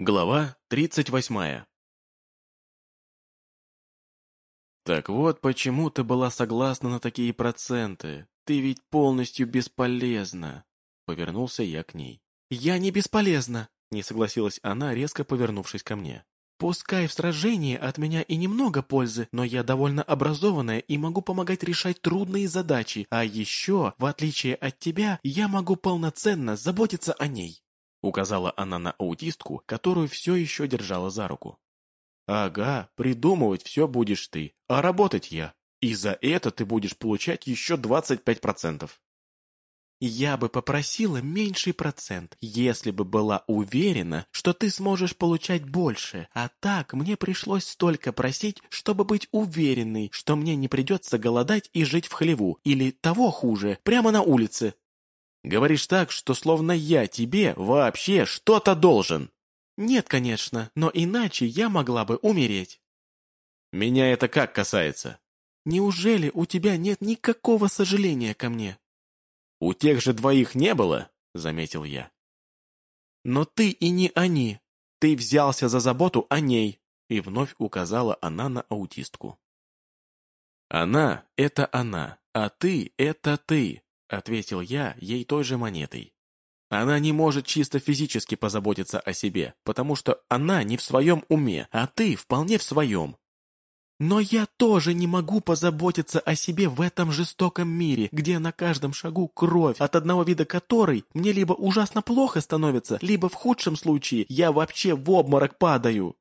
Глава 38 Так вот, почему ты была согласна на такие проценты? Ты ведь полностью бесполезна. Повернулся я к ней. Я не бесполезна, не согласилась она, резко повернувшись ко мне. Пускай в сражении от меня и немного пользы, но я довольно образованная и могу помогать решать трудные задачи, а еще, в отличие от тебя, я могу полноценно заботиться о ней. Указала она на аутистку, которую все еще держала за руку. «Ага, придумывать все будешь ты, а работать я. И за это ты будешь получать еще 25%. Я бы попросила меньший процент, если бы была уверена, что ты сможешь получать больше, а так мне пришлось столько просить, чтобы быть уверенной, что мне не придется голодать и жить в хлеву, или того хуже, прямо на улице. Говоришь так, что словно я тебе вообще что-то должен. Нет, конечно, но иначе я могла бы умереть. Меня это как касается? Неужели у тебя нет никакого сожаления ко мне? У тех же двоих не было, заметил я. Но ты и не они. Ты взялся за заботу о ней. И вновь указала она на аутистку. Она — это она, а ты — это ты. — ответил я ей той же монетой. «Она не может чисто физически позаботиться о себе, потому что она не в своем уме, а ты вполне в своем». «Но я тоже не могу позаботиться о себе в этом жестоком мире, где на каждом шагу кровь, от одного вида которой мне либо ужасно плохо становится, либо в худшем случае я вообще в обморок падаю».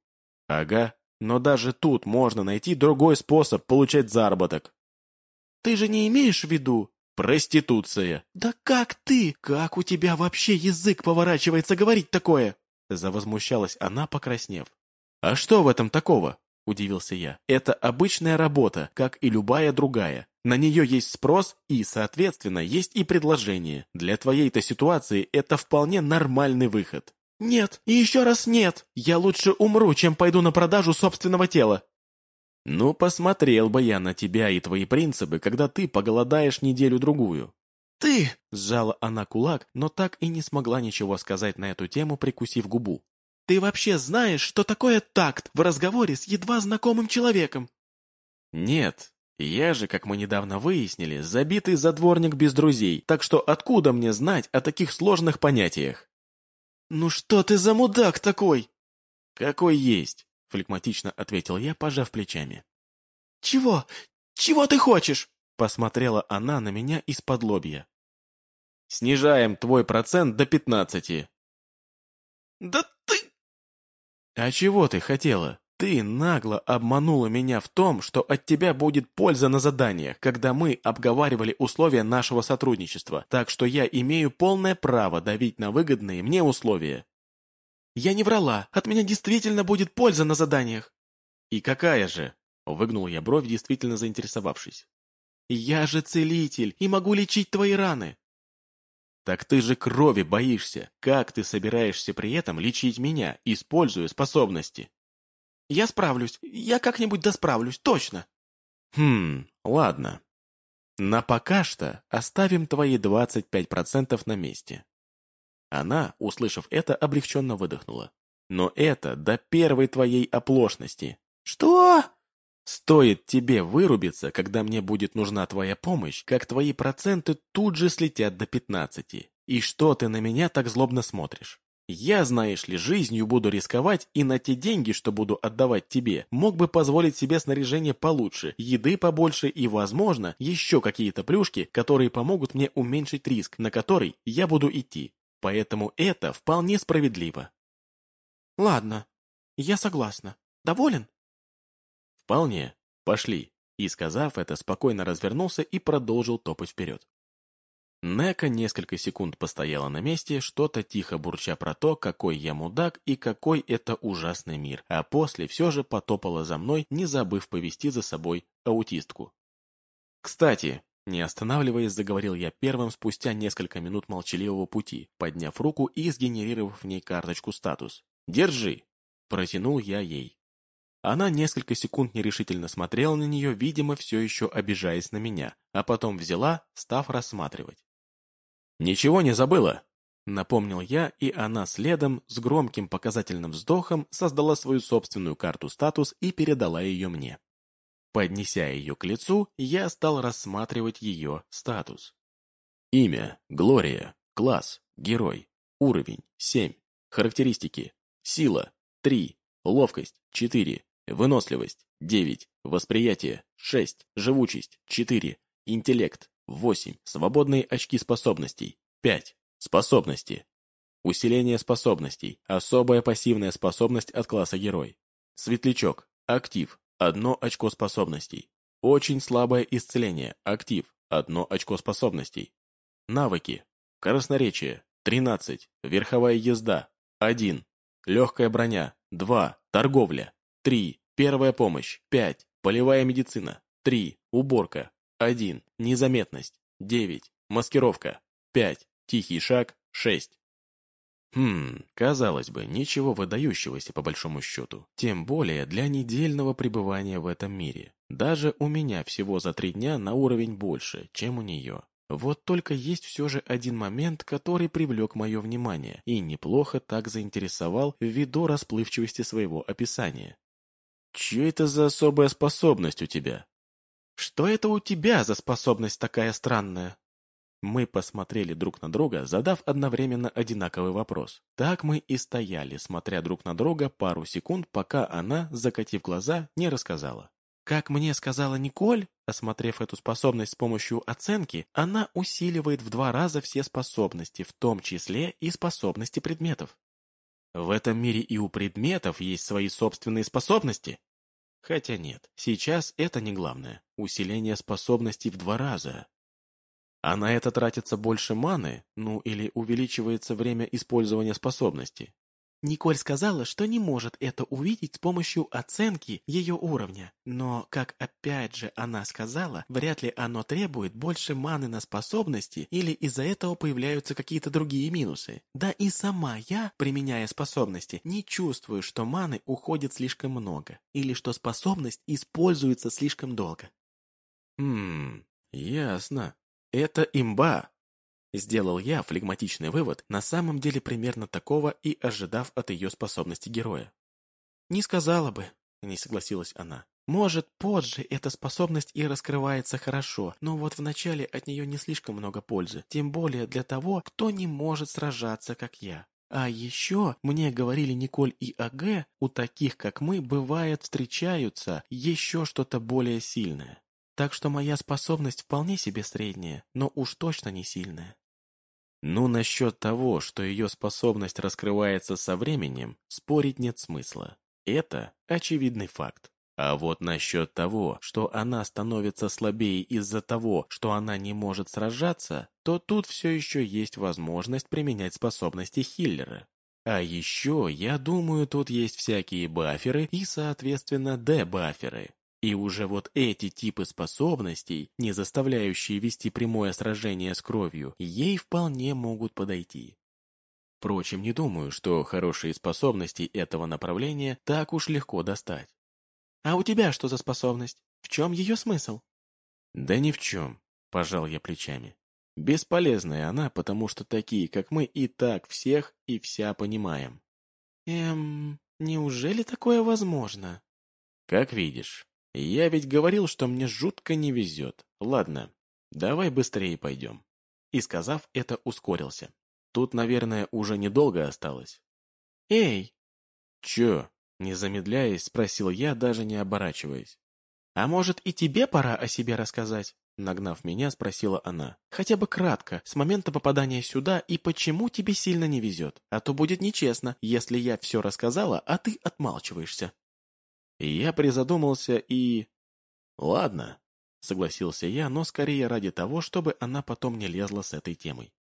«Ага, но даже тут можно найти другой способ получать заработок». «Ты же не имеешь в виду, Проституция. Да как ты? Как у тебя вообще язык поворачивается говорить такое? Завозмущалась она, покраснев. А что в этом такого? Удивился я. Это обычная работа, как и любая другая. На нее есть спрос и, соответственно, есть и предложение. Для твоей-то ситуации это вполне нормальный выход. Нет, и еще раз нет. Я лучше умру, чем пойду на продажу собственного тела. «Ну, посмотрел бы я на тебя и твои принципы, когда ты поголодаешь неделю-другую». «Ты!» — сжала она кулак, но так и не смогла ничего сказать на эту тему, прикусив губу. «Ты вообще знаешь, что такое такт в разговоре с едва знакомым человеком?» «Нет, я же, как мы недавно выяснили, забитый задворник без друзей, так что откуда мне знать о таких сложных понятиях?» «Ну что ты за мудак такой?» «Какой есть. — флегматично ответил я, пожав плечами. «Чего? Чего ты хочешь?» — посмотрела она на меня из-под лобья. «Снижаем твой процент до пятнадцати». «Да ты...» «А чего ты хотела? Ты нагло обманула меня в том, что от тебя будет польза на заданиях, когда мы обговаривали условия нашего сотрудничества, так что я имею полное право давить на выгодные мне условия». Я не врала, от меня действительно будет польза на заданиях. И какая же? Выгнул я бровь, действительно заинтересовавшись. Я же целитель и могу лечить твои раны. Так ты же крови боишься. Как ты собираешься при этом лечить меня, используя способности? Я справлюсь. Я как-нибудь досправлюсь, точно. Хм, ладно. На пока что оставим твои 25% на месте. Она, услышав это, облегченно выдохнула. «Но это до первой твоей оплошности». «Что?» «Стоит тебе вырубиться, когда мне будет нужна твоя помощь, как твои проценты тут же слетят до пятнадцати. И что ты на меня так злобно смотришь? Я, знаешь ли, жизнью буду рисковать, и на те деньги, что буду отдавать тебе, мог бы позволить себе снаряжение получше, еды побольше и, возможно, еще какие-то плюшки, которые помогут мне уменьшить риск, на который я буду идти. Поэтому это вполне справедливо. Ладно, я согласна. Доволен? Вполне. Пошли. И, сказав это, спокойно развернулся и продолжил топать вперед. Нека несколько секунд постояла на месте, что-то тихо бурча про то, какой я мудак и какой это ужасный мир, а после все же потопала за мной, не забыв повести за собой аутистку. Кстати, не останавливаясь, заговорил я первым спустя несколько минут молчаливого пути, подняв руку и сгенерировав в ней карточку статус. «Держи!» – протянул я ей. Она несколько секунд нерешительно смотрела на нее, видимо, все еще обижаясь на меня, а потом взяла, став рассматривать. «Ничего не забыла?» Напомнил я, и она следом, с громким показательным вздохом, создала свою собственную карту статус и передала ее мне. Поднеся ее к лицу, я стал рассматривать ее статус. Имя – Глория, класс – герой, уровень – 7, характеристики – сила – 3, ловкость – 4, выносливость – 9, восприятие – 6, живучесть – 4, интеллект – 8, свободные очки способностей – 5, способности. Усиление способностей, особая пассивная способность от класса герой. Светлячок, актив, Одно очко способностей. Очень слабое исцеление. Актив. Одно очко способностей. Навыки. Красноречие. 13. Верховая езда. 1. Легкая броня. 2. Торговля. 3. Первая помощь. 5. Полевая медицина. 3. Уборка. 1. Незаметность. 9. Маскировка. 5. Тихий шаг. 6. Хм, казалось бы, ничего выдающегося по большому счету. Тем более для недельного пребывания в этом мире. Даже у меня всего за три дня на уровень больше, чем у нее. Вот только есть все же один момент, который привлек мое внимание и неплохо так заинтересовал ввиду расплывчивости своего описания. «Че это за особая способность у тебя?» «Что это у тебя за способность такая странная?» Мы посмотрели друг на друга, задав одновременно одинаковый вопрос. Так мы и стояли, смотря друг на друга пару секунд, пока она, закатив глаза, не рассказала. Как мне сказала Николь, осмотрев эту способность с помощью оценки, она усиливает в два раза все способности, в том числе и способности предметов. В этом мире и у предметов есть свои собственные способности. Хотя нет, сейчас это не главное. Усиление способностей в два раза. А на это тратится больше маны, ну или увеличивается время использования способности. Николь сказала, что не может это увидеть с помощью оценки ее уровня. Но, как опять же она сказала, вряд ли оно требует больше маны на способности или из-за этого появляются какие-то другие минусы. Да и сама я, применяя способности, не чувствую, что маны уходит слишком много или что способность используется слишком долго. Хм, ясно. «Это имба!» Сделал я флегматичный вывод, на самом деле примерно такого и ожидав от ее способности героя. «Не сказала бы», — не согласилась она. «Может, позже эта способность и раскрывается хорошо, но вот вначале от нее не слишком много пользы, тем более для того, кто не может сражаться, как я. А еще, мне говорили Николь и АГ, у таких, как мы, бывает встречаются еще что-то более сильное. Так что моя способность вполне себе средняя, но уж точно не сильная. Ну, насчет того, что ее способность раскрывается со временем, спорить нет смысла. Это очевидный факт. А вот насчет того, что она становится слабее из-за того, что она не может сражаться, то тут все еще есть возможность применять способности хиллера. А еще, я думаю, тут есть всякие баферы и, соответственно, дебаферы, и уже вот эти типы способностей, не заставляющие вести прямое сражение с кровью, ей вполне могут подойти. Впрочем, не думаю, что хорошие способности этого направления так уж легко достать. «А у тебя что за способность? В чем ее смысл?» «Да ни в чем», – пожал я плечами. «Бесполезная она, потому что такие, как мы, и так всех и вся понимаем». «Эм, неужели такое возможно?» «Как видишь, я ведь говорил, что мне жутко не везет. Ладно, давай быстрее пойдем. И сказав это, ускорился. Тут, наверное, уже недолго осталось. Эй! Чё? Не замедляясь, спросил я, даже не оборачиваясь. А может и тебе пора о себе рассказать? Нагнав меня, спросила она. «Хотя бы кратко, с момента попадания сюда и почему тебе сильно не везет. А то будет нечестно, если я все рассказала, а ты отмалчиваешься». Я призадумался и... Ладно, согласился я, но скорее ради того, чтобы она потом не лезла с этой темой.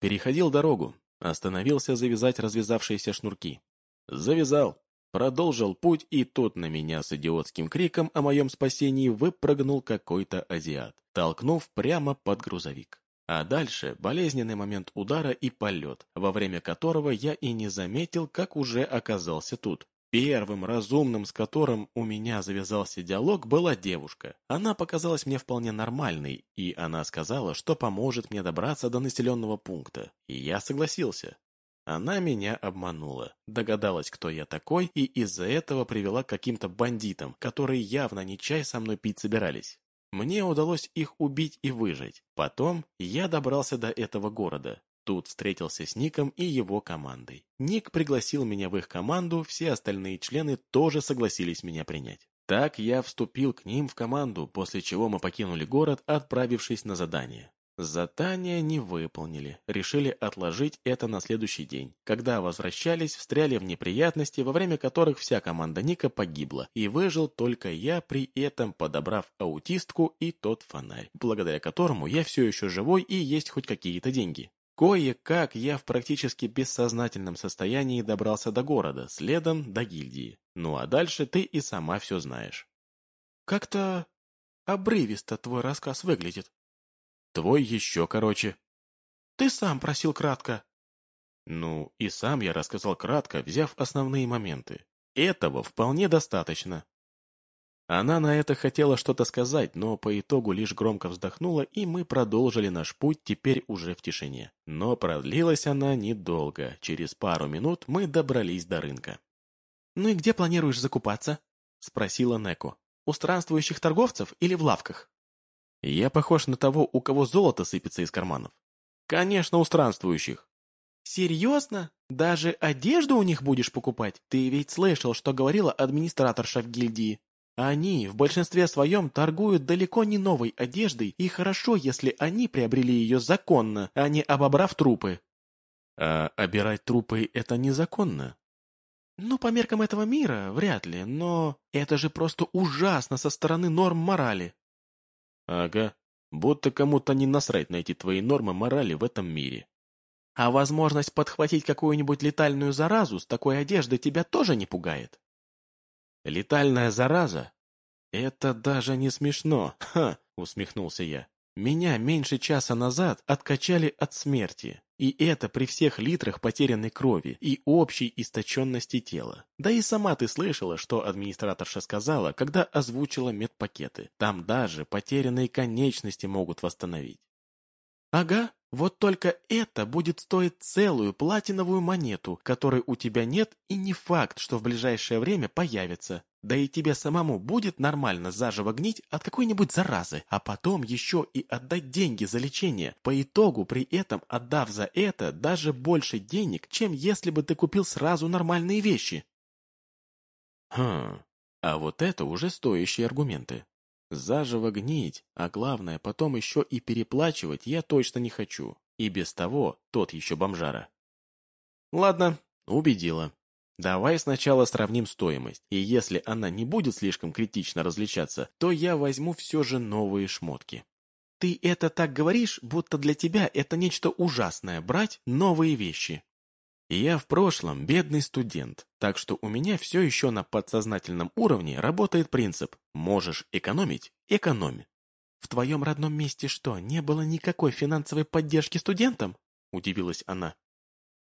Переходил дорогу, остановился завязать развязавшиеся шнурки. Завязал, продолжил путь, и тут на меня с идиотским криком о моем спасении выпрыгнул какой-то азиат, толкнув прямо под грузовик. А дальше болезненный момент удара и полет, во время которого я и не заметил, как уже оказался тут. Первым разумным, с которым у меня завязался диалог, была девушка. Она показалась мне вполне нормальной, и она сказала, что поможет мне добраться до населенного пункта. И я согласился. Она меня обманула, догадалась, кто я такой, и из-за этого привела к каким-то бандитам, которые явно не чай со мной пить собирались. Мне удалось их убить и выжить. Потом я добрался до этого города. Тут встретился с Ником и его командой. Ник пригласил меня в их команду, все остальные члены тоже согласились меня принять. Так я вступил к ним в команду, после чего мы покинули город, отправившись на задание. Задание не выполнили, решили отложить это на следующий день. Когда возвращались, встряли в неприятности, во время которых вся команда Ника погибла, и выжил только я, при этом подобрав аутистку и тот фонарь, благодаря которому я все еще живой и есть хоть какие-то деньги. Кое-как я в практически бессознательном состоянии добрался до города, следом до гильдии. Ну а дальше ты и сама все знаешь. Как-то обрывисто твой рассказ выглядит. Твой еще короче. Ты сам просил кратко. Ну, и сам я рассказал кратко, взяв основные моменты. Этого вполне достаточно. Она на это хотела что-то сказать, но по итогу лишь громко вздохнула, и мы продолжили наш путь теперь уже в тишине. Но продлилась она недолго. Через пару минут мы добрались до рынка. «Ну и где планируешь закупаться?» — спросила Неко. «У странствующих торговцев или в лавках?» «Я похож на того, у кого золото сыпется из карманов». «Конечно, у странствующих». «Серьезно? Даже одежду у них будешь покупать? Ты ведь слышал, что говорила администраторша в гильдии?» Они в большинстве своем торгуют далеко не новой одеждой, и хорошо, если они приобрели ее законно, а не обобрав трупы. А обирать трупы — это незаконно? Ну, по меркам этого мира, вряд ли, но это же просто ужасно со стороны норм морали. Ага, будто кому-то не насрать на эти твои нормы морали в этом мире. А возможность подхватить какую-нибудь летальную заразу с такой одеждой тебя тоже не пугает? Летальная зараза? Это даже не смешно, ха, усмехнулся я. Меня меньше часа назад откачали от смерти, и это при всех литрах потерянной крови и общей истощенности тела. Да и сама ты слышала, что администраторша сказала, когда озвучила медпакеты. Там даже потерянные конечности могут восстановить. Ага, вот только это будет стоить целую платиновую монету, которой у тебя нет и не факт, что в ближайшее время появится. Да и тебе самому будет нормально заживо гнить от какой-нибудь заразы, а потом еще и отдать деньги за лечение, по итогу при этом отдав за это даже больше денег, чем если бы ты купил сразу нормальные вещи. Хм, а вот это уже стоящие аргументы. Заживо гнить, а главное, потом еще и переплачивать я точно не хочу. И без того тот еще бомжара. Ладно, убедила. Давай сначала сравним стоимость, и если она не будет слишком критично различаться, то я возьму все же новые шмотки. Ты это так говоришь, будто для тебя это нечто ужасное, брать новые вещи. Я в прошлом бедный студент, так что у меня все еще на подсознательном уровне работает принцип «можешь экономить – экономи». «В твоем родном месте что, не было никакой финансовой поддержки студентам?» – удивилась она.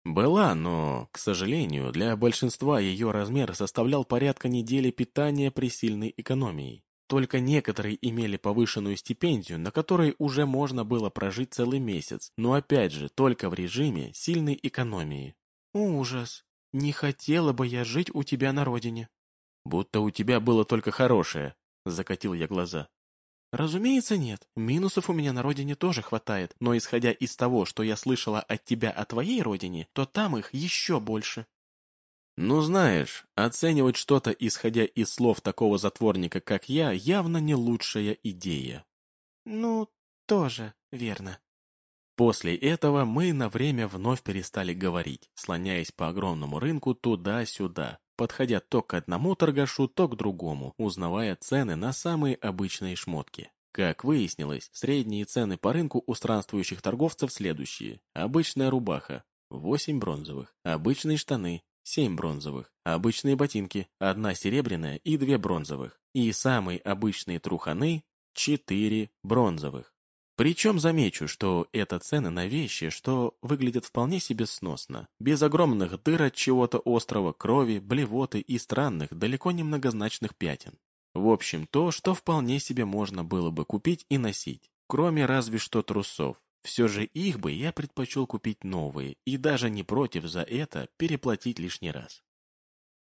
Была, но, к сожалению, для большинства ее размер составлял порядка недели питания при сильной экономии. Только некоторые имели повышенную стипендию, на которой уже можно было прожить целый месяц, но опять же, только в режиме сильной экономии. «Ужас! Не хотела бы я жить у тебя на родине!» «Будто у тебя было только хорошее!» — закатил я глаза. «Разумеется, нет. Минусов у меня на родине тоже хватает, но исходя из того, что я слышала от тебя о твоей родине, то там их еще больше». «Ну, знаешь, оценивать что-то, исходя из слов такого затворника, как я, явно не лучшая идея». «Ну, тоже верно». После этого мы на время вновь перестали говорить, слоняясь по огромному рынку туда-сюда, подходя то к одному торгашу, то к другому, узнавая цены на самые обычные шмотки. Как выяснилось, средние цены по рынку у странствующих торговцев следующие. Обычная рубаха – 8 бронзовых, обычные штаны – 7 бронзовых, обычные ботинки – одна серебряная и две бронзовых, и самые обычные труханы – 4 бронзовых. Причем замечу, что это цены на вещи, что выглядят вполне себе сносно, без огромных дыр от чего-то острого, крови, блевоты и странных, далеко не многозначных пятен. В общем, то, что вполне себе можно было бы купить и носить, кроме разве что трусов. Все же их бы я предпочел купить новые, и даже не против за это переплатить лишний раз.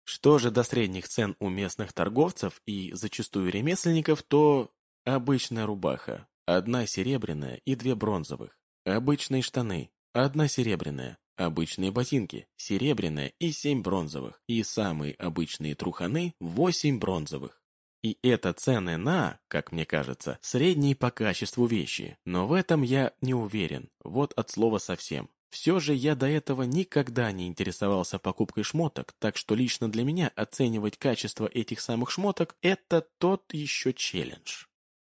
Что же до средних цен у местных торговцев и зачастую ремесленников, то обычная рубаха, одна серебряная и две бронзовых, обычные штаны, одна серебряная, обычные ботинки, серебряная и семь бронзовых, и самые обычные труханы – восемь бронзовых. И это цены на, как мне кажется, средние по качеству вещи. Но в этом я не уверен, вот от слова совсем. Все же я до этого никогда не интересовался покупкой шмоток, так что лично для меня оценивать качество этих самых шмоток – это тот еще челлендж.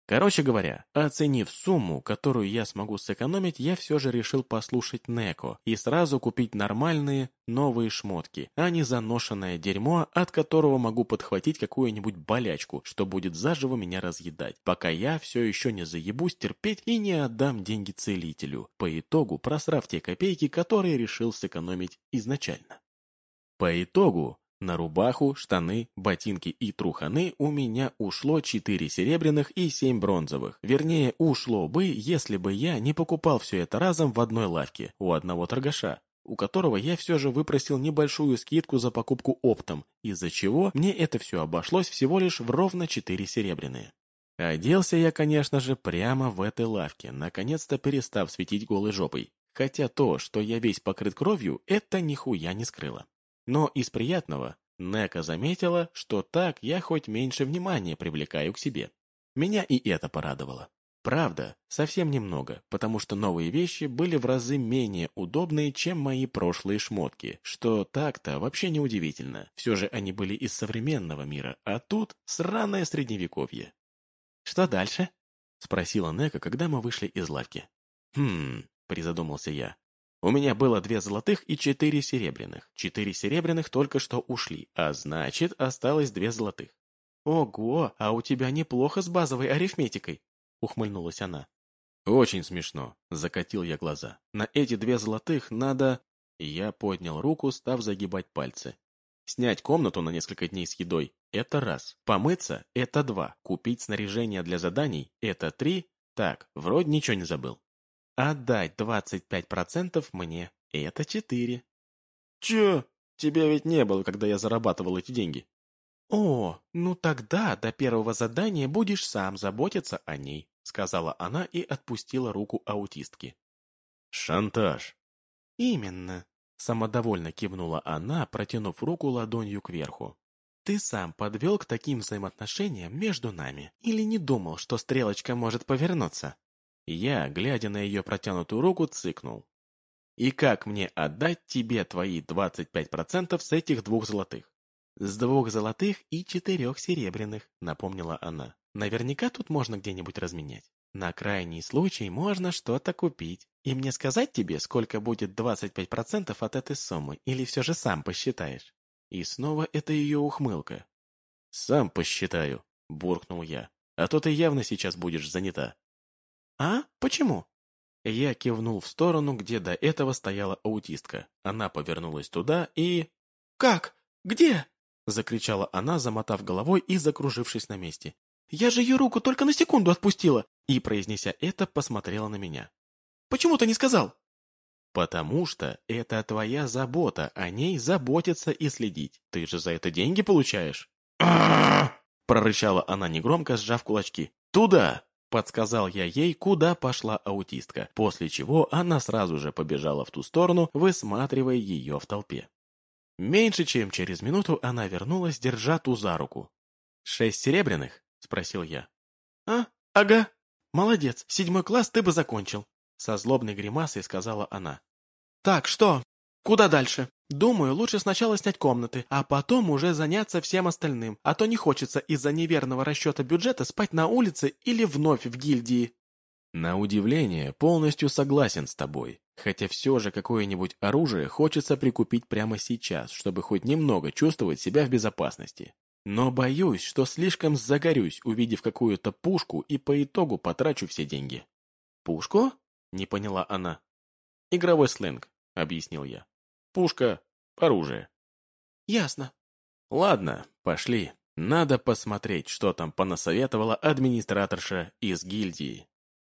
Короче говоря, оценив сумму, которую я смогу сэкономить, я все же решил послушать Неко и сразу купить нормальные новые шмотки, а не заношенное дерьмо, от которого могу подхватить какую-нибудь болячку, что будет заживо меня разъедать, пока я все еще не заебусь терпеть и не отдам деньги целителю, по итогу просрав те копейки, которые решил сэкономить изначально. По итогу, на рубаху, штаны, ботинки и труханы у меня ушло 4 серебряных и 7 бронзовых. Вернее, ушло бы, если бы я не покупал все это разом в одной лавке, у одного торгаша, у которого я все же выпросил небольшую скидку за покупку оптом, из-за чего мне это все обошлось всего лишь в ровно 4 серебряные. Оделся я, конечно же, прямо в этой лавке, наконец-то перестав светить голой жопой. Хотя то, что я весь покрыт кровью, это нихуя не скрыло. Но из приятного Нека заметила, что так я хоть меньше внимания привлекаю к себе. Меня и это порадовало. Правда, совсем немного, потому что новые вещи были в разы менее удобные, чем мои прошлые шмотки, что так-то вообще не удивительно. Все же они были из современного мира, а тут сраное средневековье. «Что дальше?» — спросила Нека, когда мы вышли из лавки. «Хм...» — призадумался я. У меня было две золотых и четыре серебряных. Четыре серебряных только что ушли, а значит, осталось две золотых. «Ого, а у тебя неплохо с базовой арифметикой», — ухмыльнулась она. «Очень смешно», — закатил я глаза. «На эти две золотых надо...» Я поднял руку, став загибать пальцы. Снять комнату на несколько дней с едой – это раз. Помыться – это два. Купить снаряжение для заданий – это три. Так, вроде ничего не забыл. Отдать 25% мне – это 4. Чё? Тебя ведь не было, когда я зарабатывал эти деньги. О, ну тогда до первого задания будешь сам заботиться о ней, сказала она и отпустила руку аутистки. Шантаж. Именно. Самодовольно кивнула она, протянув руку ладонью кверху. Ты сам подвел к таким взаимоотношениям между нами или не думал, что стрелочка может повернуться? Я, глядя на ее протянутую руку, цыкнул. «И как мне отдать тебе твои 25% с этих двух золотых?» «С двух золотых и четырех серебряных», — напомнила она. «Наверняка тут можно где-нибудь разменять. На крайний случай можно что-то купить. И мне сказать тебе, сколько будет 25% от этой суммы, или все же сам посчитаешь?» И снова это ее ухмылка. «Сам посчитаю», — буркнул я. «А то ты явно сейчас будешь занята». «А? Почему?» Я кивнул в сторону, где до этого стояла аутистка. Она повернулась туда и... «Как? Где?» Закричала она, замотав головой и закружившись на месте. «Я же ее руку только на секунду отпустила!» И, произнеся это, посмотрела на меня. «Почему ты не сказал?» «Потому что это твоя забота, о ней заботиться и следить. Ты же за это деньги получаешь?» Прорычала она негромко, сжав кулачки. «Туда!» Подсказал я ей, куда пошла аутистка, после чего она сразу же побежала в ту сторону, высматривая ее в толпе. Меньше чем через минуту она вернулась, держа ту за руку. «Шесть серебряных?» — спросил я. «А, ага. Молодец, седьмой класс ты бы закончил», — со злобной гримасой сказала она. «Так, что? Куда дальше?» Думаю, лучше сначала снять комнаты, а потом уже заняться всем остальным, а то не хочется из-за неверного расчета бюджета спать на улице или вновь в гильдии. На удивление, полностью согласен с тобой. Хотя все же какое-нибудь оружие хочется прикупить прямо сейчас, чтобы хоть немного чувствовать себя в безопасности. Но боюсь, что слишком загорюсь, увидев какую-то пушку и по итогу потрачу все деньги. «Пушку?» — не поняла она. «Игровой сленг», — объяснил я. «Пушка, оружие». «Ясно». «Ладно, пошли. Надо посмотреть, что там понасоветовала администраторша из гильдии».